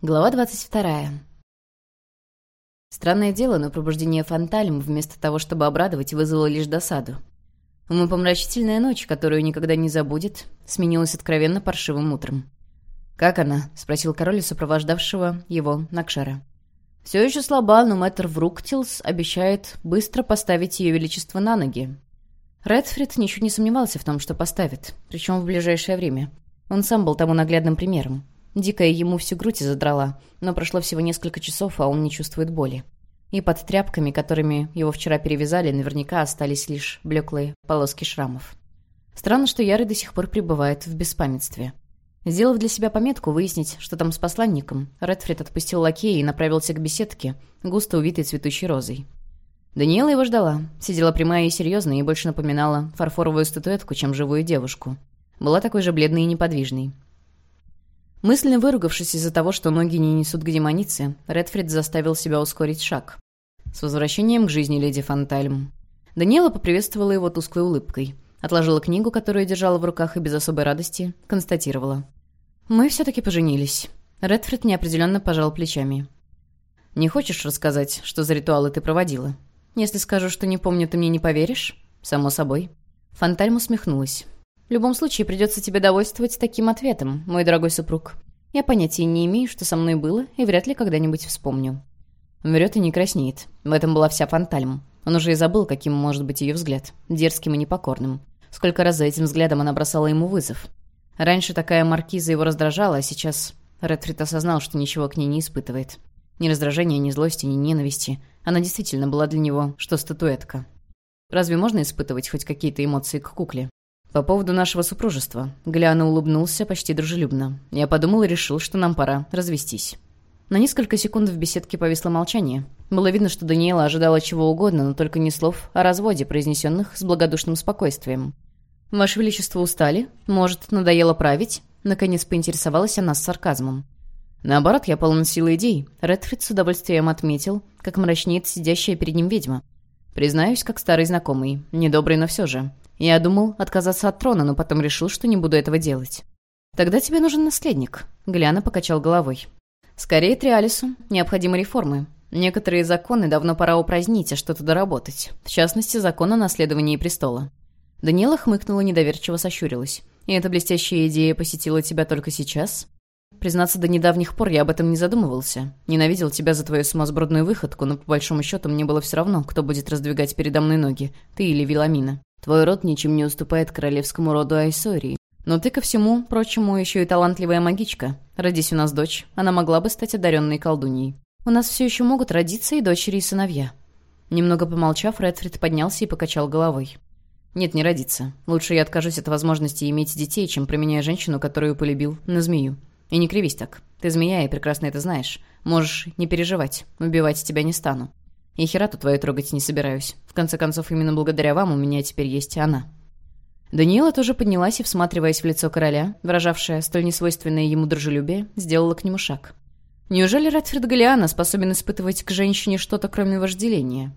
Глава 22. Странное дело, но пробуждение Фантальм вместо того, чтобы обрадовать, вызвало лишь досаду. Умопомрачительная ночь, которую никогда не забудет, сменилась откровенно паршивым утром. «Как она?» — спросил король сопровождавшего его Накшара. «Все еще слаба, но мэтр Вруктилс обещает быстро поставить ее величество на ноги». Редфрид ничуть не сомневался в том, что поставит, причем в ближайшее время. Он сам был тому наглядным примером. Дикая ему всю грудь задрала, но прошло всего несколько часов, а он не чувствует боли. И под тряпками, которыми его вчера перевязали, наверняка остались лишь блеклые полоски шрамов. Странно, что Яры до сих пор пребывает в беспамятстве. Сделав для себя пометку выяснить, что там с посланником, Редфрид отпустил лакея и направился к беседке, густо увитой цветущей розой. Даниэла его ждала. Сидела прямая и серьезная, и больше напоминала фарфоровую статуэтку, чем живую девушку. Была такой же бледной и неподвижной. Мысленно выругавшись из-за того, что ноги не несут к демонице, Редфрид заставил себя ускорить шаг. «С возвращением к жизни, леди Фантальм». Даниэла поприветствовала его тусклой улыбкой. Отложила книгу, которую держала в руках, и без особой радости констатировала. «Мы все-таки поженились». Редфрид неопределенно пожал плечами. «Не хочешь рассказать, что за ритуалы ты проводила? Если скажу, что не помню, ты мне не поверишь?» «Само собой». Фантальм усмехнулась. В любом случае, придется тебе довольствовать таким ответом, мой дорогой супруг. Я понятия не имею, что со мной было, и вряд ли когда-нибудь вспомню». Врет и не краснеет. В этом была вся Фантальм. Он уже и забыл, каким может быть ее взгляд. Дерзким и непокорным. Сколько раз за этим взглядом она бросала ему вызов. Раньше такая маркиза его раздражала, а сейчас Редфрид осознал, что ничего к ней не испытывает. Ни раздражения, ни злости, ни ненависти. Она действительно была для него, что статуэтка. Разве можно испытывать хоть какие-то эмоции к кукле? «По поводу нашего супружества». Гляна улыбнулся почти дружелюбно. Я подумал и решил, что нам пора развестись. На несколько секунд в беседке повисло молчание. Было видно, что Даниэла ожидала чего угодно, но только не слов о разводе, произнесенных с благодушным спокойствием. «Ваше Величество устали? Может, надоело править?» Наконец поинтересовалась она с сарказмом. Наоборот, я полон силы идей. Редфрид с удовольствием отметил, как мрачнеет сидящая перед ним ведьма. Признаюсь, как старый знакомый. Недобрый, но все же. Я думал отказаться от трона, но потом решил, что не буду этого делать. «Тогда тебе нужен наследник», — Гляна покачал головой. «Скорее Триалису. Необходимы реформы. Некоторые законы давно пора упразднить, а что-то доработать. В частности, закон о наследовании престола». Даниэла хмыкнула, недоверчиво сощурилась. «И эта блестящая идея посетила тебя только сейчас?» Признаться, до недавних пор я об этом не задумывался. Ненавидел тебя за твою сумасбродную выходку, но по большому счету мне было все равно, кто будет раздвигать передо мной ноги, ты или Виламина. Твой род ничем не уступает королевскому роду Айсории. Но ты, ко всему прочему, еще и талантливая магичка. Родись у нас дочь, она могла бы стать одаренной колдуньей. У нас все еще могут родиться и дочери, и сыновья». Немного помолчав, Редфрид поднялся и покачал головой. «Нет, не родиться. Лучше я откажусь от возможности иметь детей, чем променяю женщину, которую полюбил, на змею. И не кривись так. Ты змея и прекрасно это знаешь. Можешь не переживать. Убивать тебя не стану. И херату твою трогать не собираюсь. В конце концов, именно благодаря вам у меня теперь есть она». Даниэла тоже поднялась и, всматриваясь в лицо короля, выражавшее столь несвойственное ему дружелюбие, сделала к нему шаг. Неужели Редфрид Галиана способен испытывать к женщине что-то, кроме вожделения?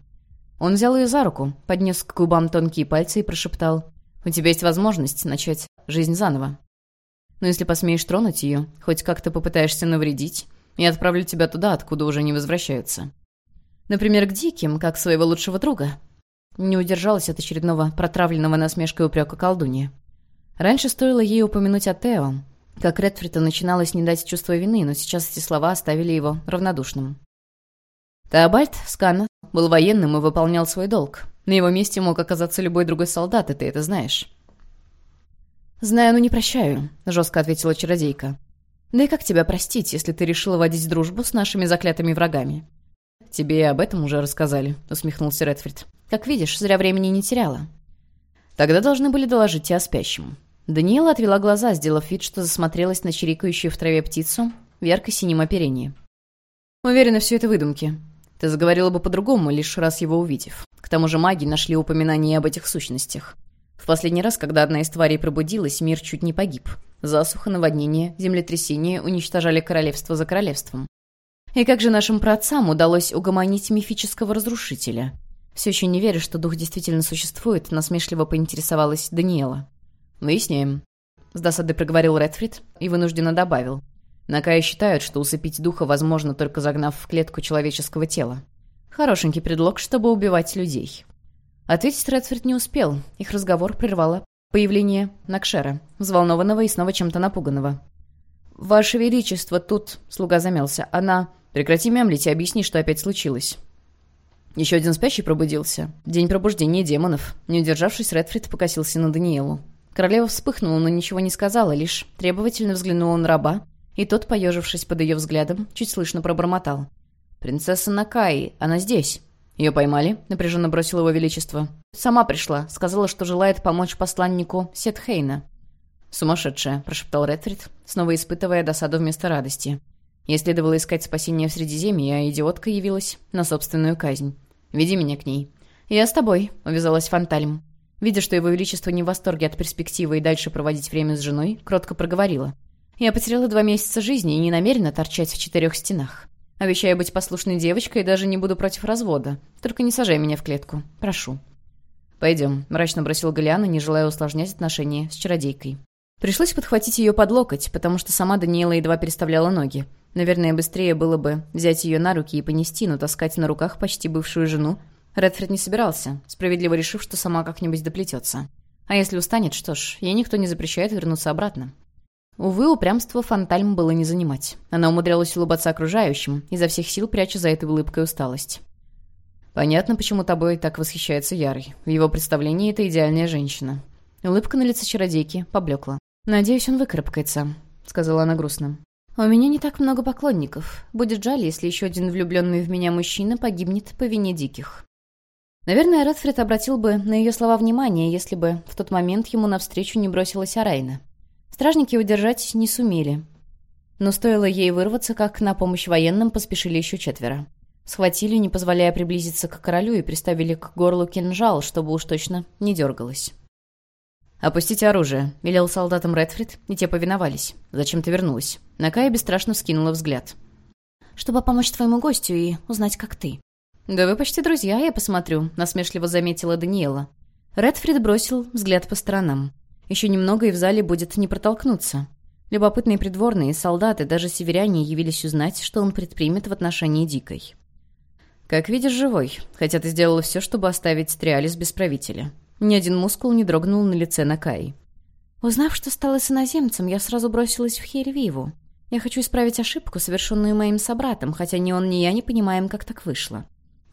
Он взял ее за руку, поднес к губам тонкие пальцы и прошептал. «У тебя есть возможность начать жизнь заново. Но если посмеешь тронуть ее, хоть как-то попытаешься навредить, я отправлю тебя туда, откуда уже не возвращаются. Например, к Диким, как своего лучшего друга. Не удержалась от очередного протравленного насмешкой упрека колдунья. Раньше стоило ей упомянуть о Тео, как Редфрита начиналось не дать чувство вины, но сейчас эти слова оставили его равнодушным. Теобальд Скан был военным и выполнял свой долг. На его месте мог оказаться любой другой солдат, и ты это знаешь. «Знаю, но не прощаю», — жестко ответила чародейка. «Да и как тебя простить, если ты решила водить дружбу с нашими заклятыми врагами? «Тебе и об этом уже рассказали», — усмехнулся Редфрид. «Как видишь, зря времени не теряла». «Тогда должны были доложить и о спящем». Отвела глаза, сделав вид, что засмотрелась на чирикающую в траве птицу в ярко-синем оперении. «Уверена, все это выдумки. Ты заговорила бы по-другому, лишь раз его увидев. К тому же маги нашли упоминание об этих сущностях. В последний раз, когда одна из тварей пробудилась, мир чуть не погиб. Засуха, наводнение, землетрясение уничтожали королевство за королевством. И как же нашим праотцам удалось угомонить мифического разрушителя? Все еще не верю, что дух действительно существует, насмешливо поинтересовалась Даниэла. «Выясняем», — с досадой проговорил Редфрид и вынужденно добавил. Накая считают, что усыпить духа возможно только загнав в клетку человеческого тела. Хорошенький предлог, чтобы убивать людей. Ответить Редфорд не успел. Их разговор прервало появление Накшера, взволнованного и снова чем-то напуганного. «Ваше Величество, тут...» — слуга замялся. «Она...» «Прекрати мямлить и объясни, что опять случилось». Еще один спящий пробудился. День пробуждения демонов. Не удержавшись, Редфрид покосился на Даниэлу. Королева вспыхнула, но ничего не сказала, лишь требовательно взглянула на раба, и тот, поежившись под ее взглядом, чуть слышно пробормотал. «Принцесса Накаи, она здесь». «Ее поймали?» — напряженно бросил его величество. «Сама пришла. Сказала, что желает помочь посланнику Сетхейна». «Сумасшедшая», — прошептал Редфрид, снова испытывая досаду вместо радости. Ей следовало искать спасение в Средиземье, а идиотка явилась на собственную казнь. «Веди меня к ней». «Я с тобой», — увязалась Фантальм. Видя, что его величество не в восторге от перспективы и дальше проводить время с женой, кротко проговорила. «Я потеряла два месяца жизни и не намерена торчать в четырех стенах. Обещаю быть послушной девочкой и даже не буду против развода. Только не сажай меня в клетку. Прошу». «Пойдем», — мрачно бросил Галиана, не желая усложнять отношения с чародейкой. Пришлось подхватить ее под локоть, потому что сама Даниэла едва переставляла ноги. Наверное, быстрее было бы взять ее на руки и понести, но таскать на руках почти бывшую жену Редфорд не собирался, справедливо решив, что сама как-нибудь доплетется. А если устанет, что ж, ей никто не запрещает вернуться обратно. Увы, упрямство Фантальм было не занимать. Она умудрялась улыбаться окружающим, изо всех сил пряча за этой улыбкой усталость. «Понятно, почему тобой так восхищается Ярый. В его представлении это идеальная женщина». Улыбка на лице чародейки поблекла. «Надеюсь, он выкарабкается», — сказала она грустно. «У меня не так много поклонников. Будет жаль, если еще один влюбленный в меня мужчина погибнет по вине диких». Наверное, Редфрид обратил бы на ее слова внимание, если бы в тот момент ему навстречу не бросилась Арайна. Стражники удержать не сумели. Но стоило ей вырваться, как на помощь военным поспешили еще четверо. Схватили, не позволяя приблизиться к королю, и приставили к горлу кинжал, чтобы уж точно не дергалось. «Опустите оружие», — велел солдатам Редфрид, и те повиновались. «Зачем ты вернулась?» Накая бесстрашно вскинула взгляд. «Чтобы помочь твоему гостю и узнать, как ты». «Да вы почти друзья, я посмотрю», — насмешливо заметила Даниэла. Редфрид бросил взгляд по сторонам. Еще немного, и в зале будет не протолкнуться. Любопытные придворные, солдаты, даже северяне явились узнать, что он предпримет в отношении Дикой. «Как видишь, живой, хотя ты сделала все, чтобы оставить Триалис без правителя». Ни один мускул не дрогнул на лице Накаи. Узнав, что стала иноземцем, я сразу бросилась в Хервиву. Я хочу исправить ошибку, совершенную моим собратом, хотя ни он, ни я не понимаем, как так вышло.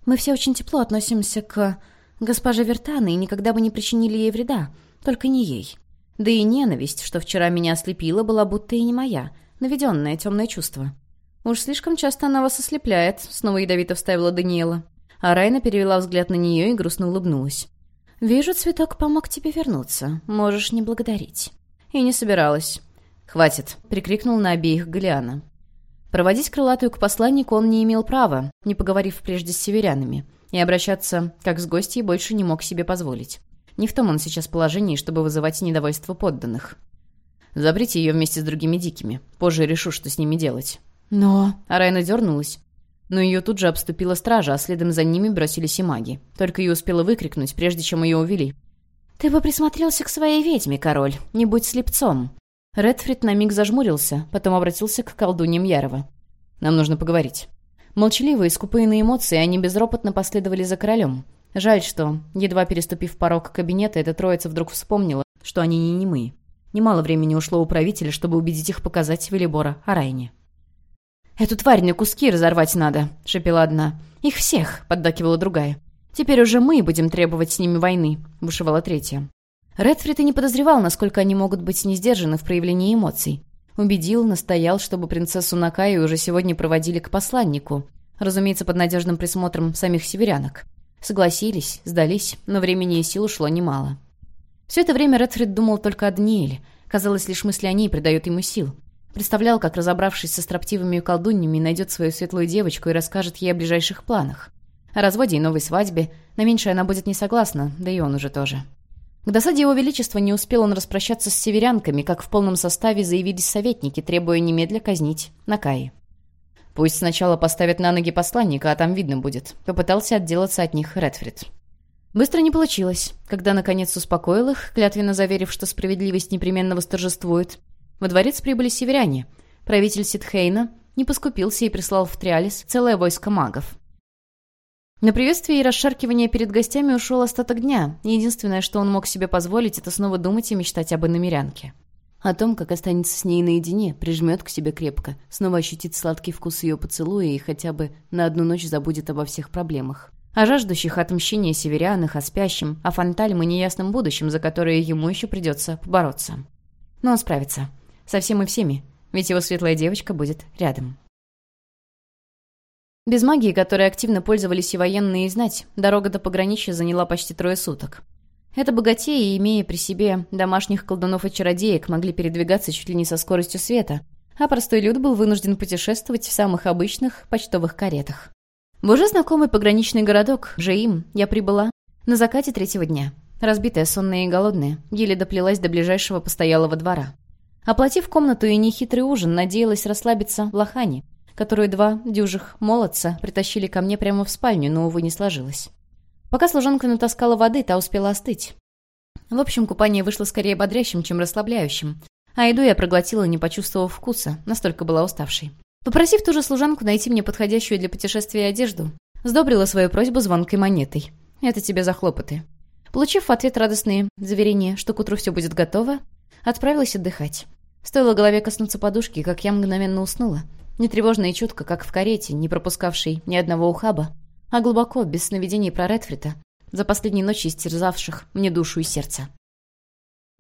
Мы все очень тепло относимся к госпоже Вертаны и никогда бы не причинили ей вреда, только не ей. Да и ненависть, что вчера меня ослепила, была будто и не моя, наведенное темное чувство. «Уж слишком часто она вас ослепляет», — снова ядовито вставила Даниэла. А Райна перевела взгляд на нее и грустно улыбнулась. «Вижу, цветок помог тебе вернуться. Можешь не благодарить». И не собиралась. «Хватит!» — прикрикнул на обеих Галиана. Проводить крылатую к посланнику он не имел права, не поговорив прежде с северянами, и обращаться, как с гостьей, больше не мог себе позволить. Не в том он сейчас положении, чтобы вызывать недовольство подданных. Забрите ее вместе с другими дикими. Позже решу, что с ними делать. Но... Арайна дернулась, но ее тут же обступила стража, а следом за ними бросились и маги. Только ее успела выкрикнуть, прежде чем ее увели. «Ты бы присмотрелся к своей ведьме, король, не будь слепцом!» Редфрид на миг зажмурился, потом обратился к колдуньям Ярова. «Нам нужно поговорить». Молчаливые, скупые на эмоции, они безропотно последовали за королем. Жаль, что, едва переступив порог кабинета, эта троица вдруг вспомнила, что они не немые. Немало времени ушло у правителя, чтобы убедить их показать Велибора о Райне. «Эту тварь на куски разорвать надо», — шепела одна. «Их всех», — поддакивала другая. «Теперь уже мы будем требовать с ними войны», — бушевала третья. Редфрид и не подозревал, насколько они могут быть несдержаны в проявлении эмоций. Убедил, настоял, чтобы принцессу Накаю уже сегодня проводили к посланнику. Разумеется, под надежным присмотром самих северянок. Согласились, сдались, но времени и сил ушло немало. Все это время Редфрид думал только о Даниэле. Казалось, лишь мысли о ней придают ему сил. Представлял, как, разобравшись со строптивыми колдуньями, найдет свою светлую девочку и расскажет ей о ближайших планах. О разводе и новой свадьбе. На меньшее она будет не согласна, да и он уже тоже. К досаде его величества не успел он распрощаться с северянками, как в полном составе заявились советники, требуя немедля казнить Накаи. «Пусть сначала поставят на ноги посланника, а там видно будет», — попытался отделаться от них Редфрид. Быстро не получилось. Когда, наконец, успокоил их, клятвенно заверив, что справедливость непременно восторжествует, во дворец прибыли северяне. правитель Ситхейна не поскупился и прислал в Триалис целое войско магов. На приветствие и расшаркивание перед гостями ушел остаток дня, единственное, что он мог себе позволить, это снова думать и мечтать об иномерянке. О том, как останется с ней наедине, прижмет к себе крепко, снова ощутит сладкий вкус ее поцелуя и хотя бы на одну ночь забудет обо всех проблемах. О жаждущих отмщения северянах, о спящем, о фантальм и неясном будущем, за которое ему еще придется побороться. Но он справится. Со всем и всеми, ведь его светлая девочка будет рядом. Без магии, которой активно пользовались и военные, и знать, дорога до пограничья заняла почти трое суток. Это богатеи, имея при себе домашних колдунов и чародеек, могли передвигаться чуть ли не со скоростью света, а простой люд был вынужден путешествовать в самых обычных почтовых каретах. В уже знакомый пограничный городок, Жеим, я прибыла на закате третьего дня. Разбитая, сонная и голодная, еле доплелась до ближайшего постоялого двора. Оплатив комнату и нехитрый ужин, надеялась расслабиться в лохане, которую два дюжих молодца притащили ко мне прямо в спальню, но, увы, не сложилось. Пока служанка натаскала воды, та успела остыть. В общем, купание вышло скорее бодрящим, чем расслабляющим, а еду я проглотила, не почувствовав вкуса, настолько была уставшей. Попросив ту же служанку найти мне подходящую для путешествия одежду, сдобрила свою просьбу звонкой монетой. «Это тебе за хлопоты». Получив в ответ радостные заверения, что к утру все будет готово, отправилась отдыхать. Стоило голове коснуться подушки, как я мгновенно уснула, не тревожно и чутко, как в карете, не пропускавшей ни одного ухаба, а глубоко, без сновидений про Редфрита, за последние ночи истерзавших мне душу и сердце.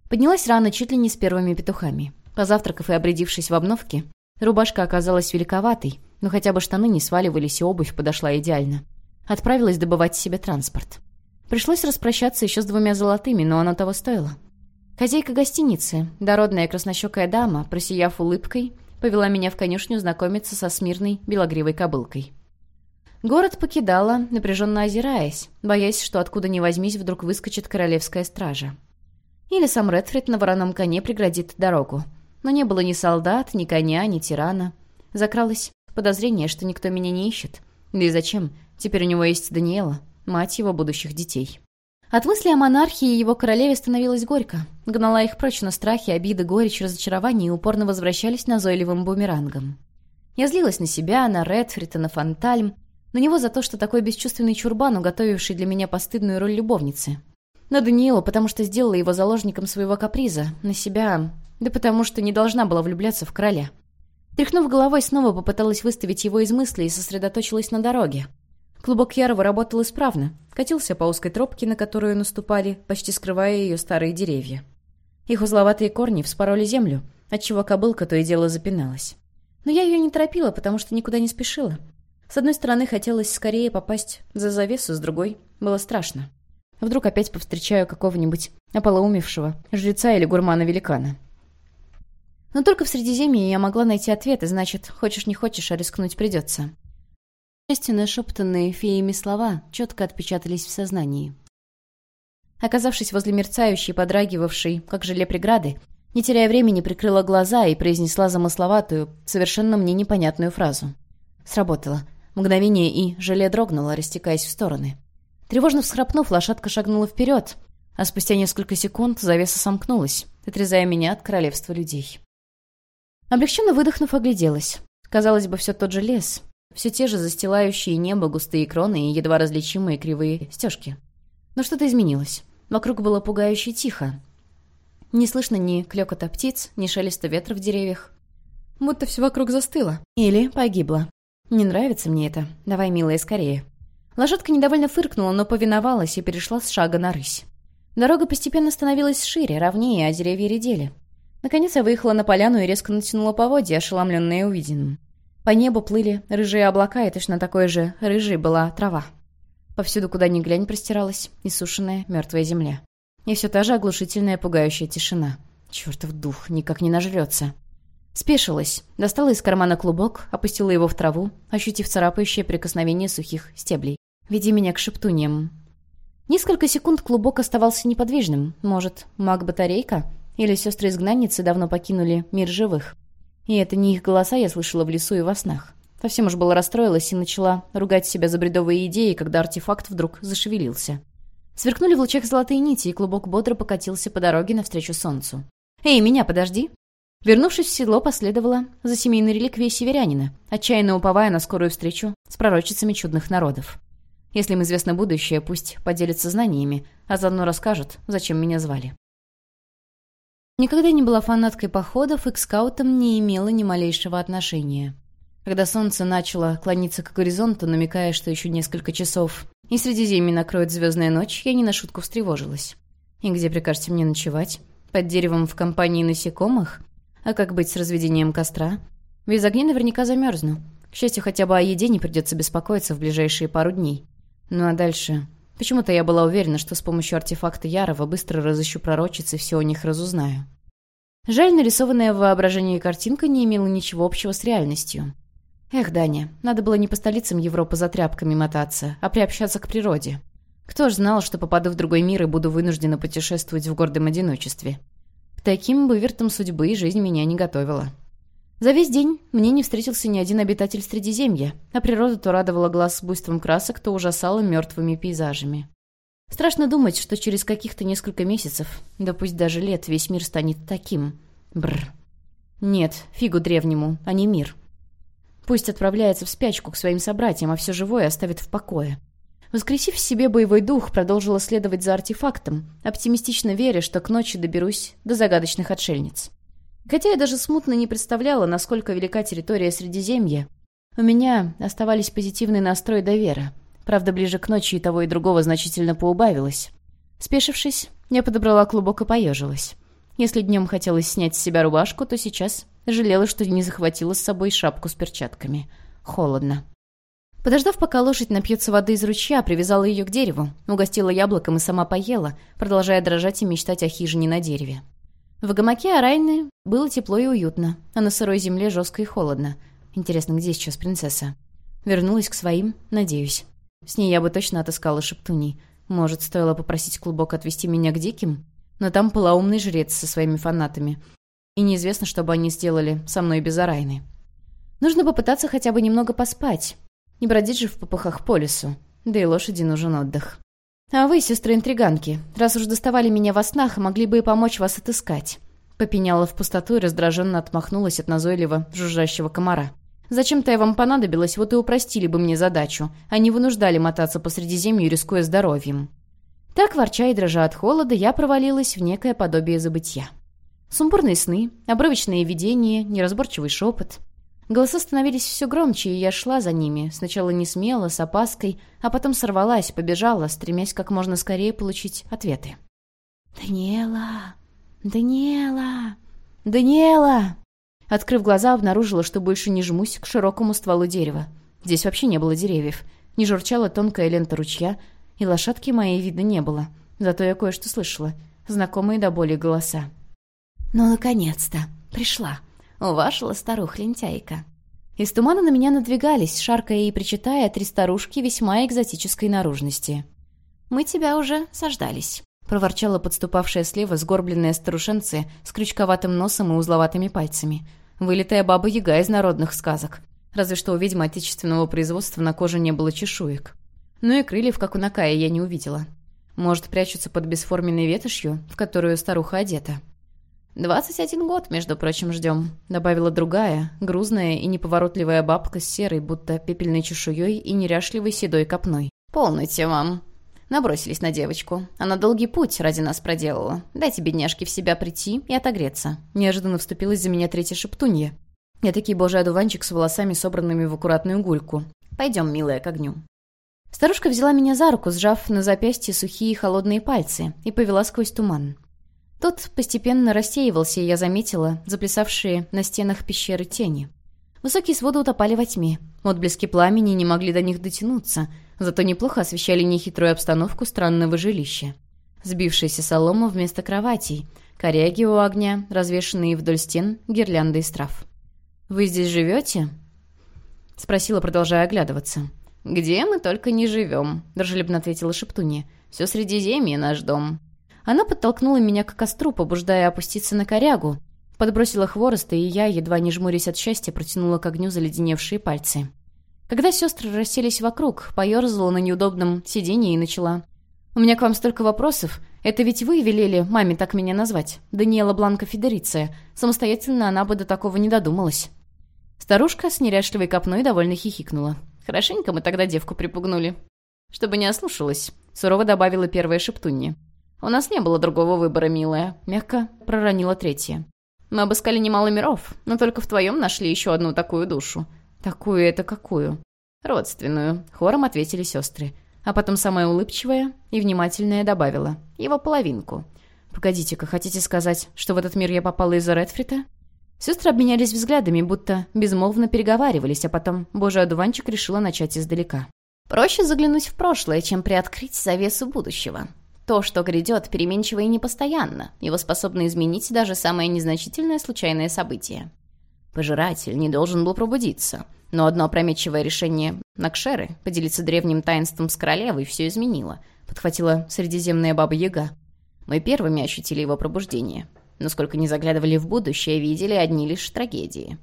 Поднялась рано, чуть ли не с первыми петухами. Позавтракав и обрядившись в обновке, рубашка оказалась великоватой, но хотя бы штаны не сваливались, и обувь подошла идеально. Отправилась добывать себе транспорт. Пришлось распрощаться еще с двумя золотыми, но оно того стоило. Хозяйка гостиницы, дородная краснощекая дама, просияв улыбкой, повела меня в конюшню знакомиться со смирной белогривой кобылкой. Город покидала, напряженно озираясь, боясь, что откуда ни возьмись вдруг выскочит королевская стража. Или сам Редфрид на вороном коне преградит дорогу. Но не было ни солдат, ни коня, ни тирана. Закралось подозрение, что никто меня не ищет. Да и зачем? Теперь у него есть Даниэла, мать его будущих детей. От мысли о монархии и его королеве становилось горько. Гнала их прочь, но страхи, обиды, горечь, разочарование упорно возвращались назойливым бумерангом. Я злилась на себя, на Редфрита, на Фантальм, на него за то, что такой бесчувственный чурбан, уготовивший для меня постыдную роль любовницы. На Даниэлу, потому что сделала его заложником своего каприза, на себя, да потому что не должна была влюбляться в короля. Тряхнув головой, снова попыталась выставить его из мыслей и сосредоточилась на дороге. Клубок Ярова работал исправно, катился по узкой тропке, на которую наступали, почти скрывая ее старые деревья. Их узловатые корни вспороли землю, отчего кобылка то и дело запиналась. Но я ее не торопила, потому что никуда не спешила. С одной стороны, хотелось скорее попасть за завесу, с другой — было страшно. Вдруг опять повстречаю какого-нибудь ополоумевшего жреца или гурмана-великана. Но только в Средиземье я могла найти ответы, значит, хочешь не хочешь, а рискнуть придется. Естественно, шептанные феями слова четко отпечатались в сознании. Оказавшись возле мерцающей, подрагивавшей, как желе преграды, не теряя времени, прикрыла глаза и произнесла замысловатую, совершенно мне непонятную фразу. Сработало. Мгновение и желе дрогнуло, растекаясь в стороны. Тревожно всхрапнув, лошадка шагнула вперед, а спустя несколько секунд завеса сомкнулась, отрезая меня от королевства людей. Облегченно выдохнув, огляделась. Казалось бы, все тот же лес, все те же застилающие небо густые кроны и едва различимые кривые стежки. Но что-то изменилось. Вокруг было пугающе тихо. Не слышно ни клёкота птиц, ни шелеста ветра в деревьях. Будто все вокруг застыло. Или погибло. Не нравится мне это. Давай, милая, скорее. Лошадка недовольно фыркнула, но повиновалась и перешла с шага на рысь. Дорога постепенно становилась шире, ровнее, а деревья редели. Наконец я выехала на поляну и резко натянула поводья, ошеломленная увиденным. По небу плыли рыжие облака, и точно такой же рыжей была трава. Повсюду, куда ни глянь, простиралась иссушенная мертвая земля. И все та же оглушительная пугающая тишина. Чертов дух никак не нажрется. Спешилась, достала из кармана клубок, опустила его в траву, ощутив царапающее прикосновение сухих стеблей. «Веди меня к шептуниям». Несколько секунд клубок оставался неподвижным. Может, маг-батарейка? Или сестры-изгнанницы давно покинули мир живых? И это не их голоса я слышала в лесу и во снах. Совсем уж было расстроилась и начала ругать себя за бредовые идеи, когда артефакт вдруг зашевелился. Сверкнули в лучах золотые нити, и клубок бодро покатился по дороге навстречу солнцу. «Эй, меня подожди!» Вернувшись в седло, последовала за семейной реликвией северянина, отчаянно уповая на скорую встречу с пророчицами чудных народов. Если им известно будущее, пусть поделятся знаниями, а заодно расскажут, зачем меня звали. Никогда не была фанаткой походов и к скаутам не имела ни малейшего отношения. Когда солнце начало клониться к горизонту, намекая, что еще несколько часов, и Средиземье накроет звездная ночь, я не на шутку встревожилась. «И где прикажете мне ночевать? Под деревом в компании насекомых? А как быть с разведением костра? Без огня наверняка замерзну. К счастью, хотя бы о еде не придется беспокоиться в ближайшие пару дней. Ну а дальше... Почему-то я была уверена, что с помощью артефакта Ярова быстро разыщу пророчиц и все о них разузнаю. Жаль, нарисованная в воображении картинка не имела ничего общего с реальностью. Эх, Даня, надо было не по столицам Европы за тряпками мотаться, а приобщаться к природе. Кто ж знал, что попаду в другой мир и буду вынуждена путешествовать в гордом одиночестве. К таким вывертам судьбы жизнь меня не готовила. За весь день мне не встретился ни один обитатель Средиземья, а природа то радовала глаз с буйством красок, то ужасала мертвыми пейзажами. Страшно думать, что через каких-то несколько месяцев, да пусть даже лет, весь мир станет таким. Бррр. Нет, фигу древнему, а не мир. Пусть отправляется в спячку к своим собратьям, а все живое оставит в покое. Воскресив в себе боевой дух, продолжила следовать за артефактом, оптимистично веря, что к ночи доберусь до загадочных отшельниц. Хотя я даже смутно не представляла, насколько велика территория Средиземья, у меня оставались позитивный настрой до вера. Правда, ближе к ночи и того, и другого значительно поубавилось. Спешившись, я подобрала клубок и поежилась. Если днем хотелось снять с себя рубашку, то сейчас жалела, что не захватила с собой шапку с перчатками. Холодно. Подождав, пока лошадь напьется воды из ручья, привязала ее к дереву, угостила яблоком и сама поела, продолжая дрожать и мечтать о хижине на дереве. В гамаке Арайны было тепло и уютно, а на сырой земле жестко и холодно. Интересно, где сейчас принцесса? Вернулась к своим, надеюсь. С ней я бы точно отыскала шептуней. Может, стоило попросить клубок отвести меня к диким? Но там полоумный жрец со своими фанатами. И неизвестно, что бы они сделали со мной без Арайны. Нужно попытаться хотя бы немного поспать. Не бродить же в попыхах по лесу. Да и лошади нужен отдых. «А вы, сестры-интриганки, раз уж доставали меня во снах, могли бы и помочь вас отыскать». Попеняла в пустоту и раздраженно отмахнулась от назойливо жужжащего комара. «Зачем-то я вам понадобилась, вот и упростили бы мне задачу, а не вынуждали мотаться по Средиземью, рискуя здоровьем». Так, ворча и дрожа от холода, я провалилась в некое подобие забытья. Сумбурные сны, обрывочные видения, неразборчивый шепот. Голоса становились все громче, и я шла за ними, сначала не смело, с опаской, а потом сорвалась, побежала, стремясь как можно скорее получить ответы. «Даниэла! Даниэла! Даниэла!» Открыв глаза, обнаружила, что больше не жмусь к широкому стволу дерева. Здесь вообще не было деревьев. Не журчала тонкая лента ручья, и лошадки моей видно не было. Зато я кое-что слышала. Знакомые до боли голоса. «Ну, наконец-то! Пришла!» Уважила старуха-лентяйка. Из тумана на меня надвигались, шаркая и причитая три старушки весьма экзотической наружности. «Мы тебя уже сождались», — проворчала подступавшая слева сгорбленная старушенция с крючковатым носом и узловатыми пальцами. Вылитая баба-яга из народных сказок. Разве что у ведьмы отечественного производства на коже не было чешуек. Ну и крыльев, как у Накая, я не увидела. Может, прячутся под бесформенной ветошью, в которую старуха одета. «Двадцать один год, между прочим, ждем», — добавила другая, грузная и неповоротливая бабка с серой, будто пепельной чешуей и неряшливой седой копной. «Полноте вам». Набросились на девочку. Она долгий путь ради нас проделала. Дайте бедняжке в себя прийти и отогреться. Неожиданно вступилась за меня третья шептунья. Я таки божий одуванчик с волосами, собранными в аккуратную гульку. «Пойдем, милая, к огню». Старушка взяла меня за руку, сжав на запястье сухие холодные пальцы, и повела сквозь туман. Тот постепенно рассеивался, и я заметила заплясавшие на стенах пещеры тени. Высокие своды утопали во тьме. Отблески пламени не могли до них дотянуться, зато неплохо освещали нехитрую обстановку странного жилища. Сбившаяся солома вместо кроватей, коряги у огня, развешанные вдоль стен гирлянды из трав. «Вы здесь живете?» — спросила, продолжая оглядываться. «Где мы только не живем», — дружелюбно ответила Шептунья. «Все Средиземье наш дом. Она подтолкнула меня к костру, побуждая опуститься на корягу, подбросила хвороста, и я, едва не жмурясь от счастья, протянула к огню заледеневшие пальцы. Когда сестры расселись вокруг, поерзала на неудобном сиденье и начала. У меня к вам столько вопросов. Это ведь вы велели маме так меня назвать. Даниэла Бланка Федериция. Самостоятельно она бы до такого не додумалась». Старушка с неряшливой копной довольно хихикнула. «Хорошенько мы тогда девку припугнули». «Чтобы не ослушалась», — сурово добавила первая шептунья. «У нас не было другого выбора, милая», — мягко проронила третья. «Мы обыскали немало миров, но только в твоем нашли еще одну такую душу». «Такую это какую?» «Родственную», — хором ответили сестры. А потом самая улыбчивая и внимательная добавила. «Его половинку». «Погодите-ка, хотите сказать, что в этот мир я попала из-за Редфрита?» Сестры обменялись взглядами, будто безмолвно переговаривались, а потом божий одуванчик решила начать издалека. «Проще заглянуть в прошлое, чем приоткрыть завесу будущего. То, что грядет, переменчиво и непостоянно. Его способно изменить даже самое незначительное случайное событие. Пожиратель не должен был пробудиться. Но одно опрометчивое решение Накшеры поделиться древним таинством с королевой все изменило. Подхватила средиземная баба Яга. Мы первыми ощутили его пробуждение. Но сколько не заглядывали в будущее, видели одни лишь трагедии.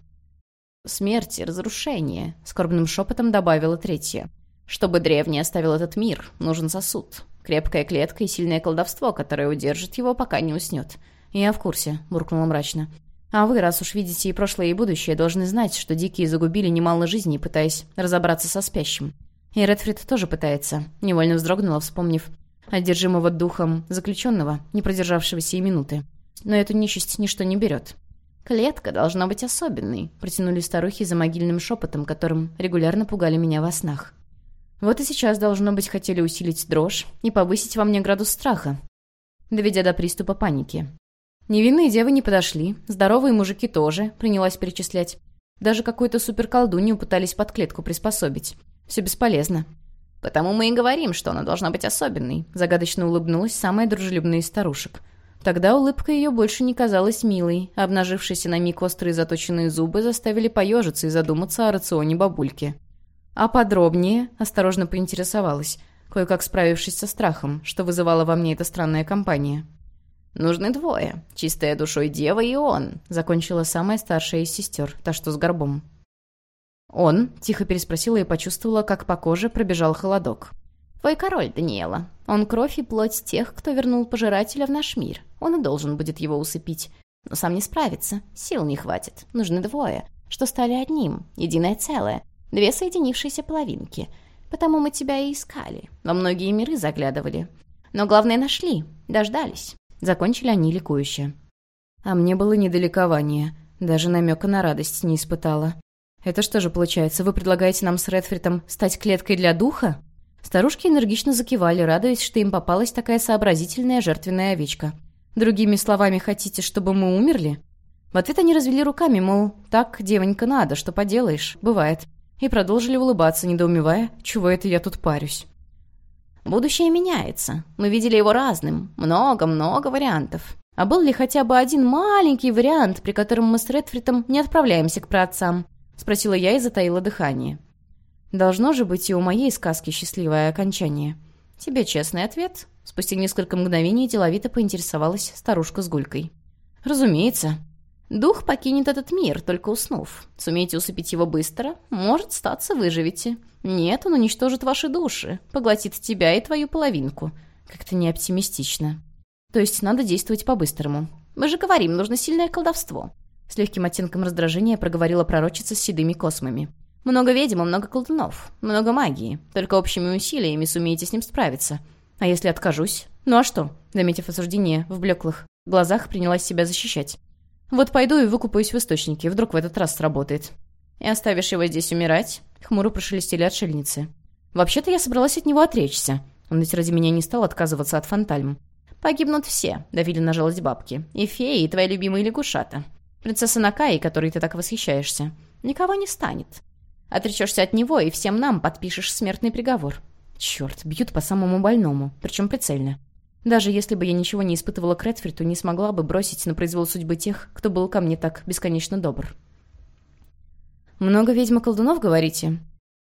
«Смерть разрушение», — скорбным шепотом добавила третья. «Чтобы древний оставил этот мир, нужен сосуд. Крепкая клетка и сильное колдовство, которое удержит его, пока не уснет. «Я в курсе», — буркнула мрачно. «А вы, раз уж видите и прошлое, и будущее, должны знать, что дикие загубили немало жизней, пытаясь разобраться со спящим. И Редфрид тоже пытается», — невольно вздрогнула, вспомнив одержимого духом заключенного, не продержавшегося и минуты. Но эту нечисть ничто не берет. «Клетка должна быть особенной», — протянули старухи за могильным шепотом, которым регулярно пугали меня во снах. Вот и сейчас, должно быть, хотели усилить дрожь и повысить во мне градус страха, доведя до приступа паники. Невинные девы не подошли, здоровые мужики тоже, принялась перечислять. Даже какую-то суперколдунью пытались под клетку приспособить. Все бесполезно. «Потому мы и говорим, что она должна быть особенной», загадочно улыбнулась самая дружелюбная из старушек. Тогда улыбка ее больше не казалась милой, обнажившиеся на миг острые заточенные зубы заставили поежиться и задуматься о рационе бабульки. А подробнее осторожно поинтересовалась, кое-как справившись со страхом, что вызывала во мне эта странная компания. «Нужны двое. Чистая душой дева и он», — закончила самая старшая из сестер, та, что с горбом. «Он?» — тихо переспросила и почувствовала, как по коже пробежал холодок. «Твой король, Даниэла. Он кровь и плоть тех, кто вернул пожирателя в наш мир. Он и должен будет его усыпить. Но сам не справится. Сил не хватит. Нужны двое, что стали одним, единое целое. Две соединившиеся половинки. Потому мы тебя и искали. Во многие миры заглядывали. Но главное нашли. Дождались. Закончили они ликующе. А мне было недалекование. Даже намека на радость не испытала. Это что же получается, вы предлагаете нам с Редфритом стать клеткой для духа? Старушки энергично закивали, радуясь, что им попалась такая сообразительная жертвенная овечка. Другими словами, хотите, чтобы мы умерли? В ответ они развели руками, мол, так, девонька, надо, что поделаешь, бывает и продолжили улыбаться, недоумевая, чего это я тут парюсь. Будущее меняется. Мы видели его разным. Много-много вариантов. А был ли хотя бы один маленький вариант, при котором мы с Редфритом не отправляемся к праотцам? Спросила я и затаила дыхание. Должно же быть и у моей сказки счастливое окончание. Тебе честный ответ? Спустя несколько мгновений деловито поинтересовалась старушка с гулькой. Разумеется. Дух покинет этот мир, только уснув. Сумеете усыпить его быстро? Может, статься выживете. Нет, он уничтожит ваши души, поглотит тебя и твою половинку. Как-то не оптимистично. То есть надо действовать по-быстрому. Мы же говорим, нужно сильное колдовство. С легким оттенком раздражения проговорила пророчица с седыми космами. Много ведьм много колдунов. Много магии. Только общими усилиями сумеете с ним справиться. А если откажусь? Ну а что? Заметив осуждение в блеклых глазах, принялась себя защищать. Вот пойду и выкупаюсь в источнике, вдруг в этот раз сработает. И оставишь его здесь умирать?» Хмуро прошелестели отшельницы. «Вообще-то я собралась от него отречься. Он ведь ради меня не стал отказываться от фантальм. Погибнут все», — давили на жалость бабки. «И феи, и твои любимые лягушата. Принцесса Накаи, которой ты так восхищаешься. Никого не станет. Отречешься от него, и всем нам подпишешь смертный приговор. Черт, бьют по самому больному, причем прицельно. Даже если бы я ничего не испытывала к Редфриту, не смогла бы бросить на произвол судьбы тех, кто был ко мне так бесконечно добр. «Много ведьм-колдунов, говорите?»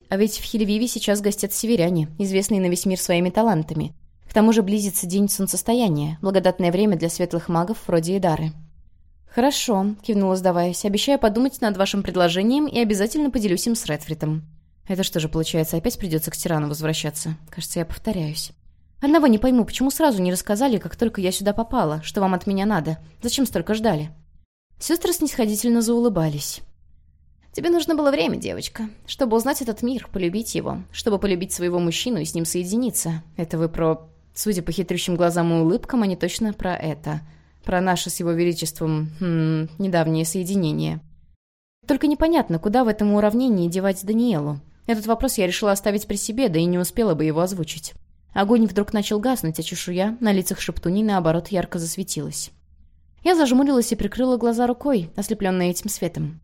А ведь в Хельвиве сейчас гостят северяне, известные на весь мир своими талантами. К тому же близится день солнцестояния, благодатное время для светлых магов вроде Идары. «Хорошо», — кивнула сдаваясь, — «обещаю подумать над вашим предложением и обязательно поделюсь им с Редфритом». Это что же, получается, опять придется к тирану возвращаться? Кажется, я повторяюсь. Одного не пойму, почему сразу не рассказали, как только я сюда попала, что вам от меня надо? Зачем столько ждали?» Сестры снисходительно заулыбались. «Тебе нужно было время, девочка, чтобы узнать этот мир, полюбить его, чтобы полюбить своего мужчину и с ним соединиться. Это вы про... Судя по хитрющим глазам и улыбкам, они точно про это. Про наше с его величеством... Хм, недавнее соединение. Только непонятно, куда в этом уравнении девать Даниэлу. Этот вопрос я решила оставить при себе, да и не успела бы его озвучить. Огонь вдруг начал гаснуть, а чешуя на лицах шептуни, наоборот, ярко засветилась. Я зажмурилась и прикрыла глаза рукой, ослепленная этим светом.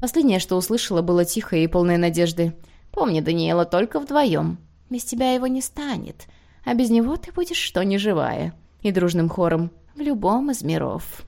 Последнее, что услышала, было тихое и полное надежды. «Помни, Даниэла, только вдвоем. Без тебя его не станет. А без него ты будешь что ни живая». И дружным хором «В любом из миров».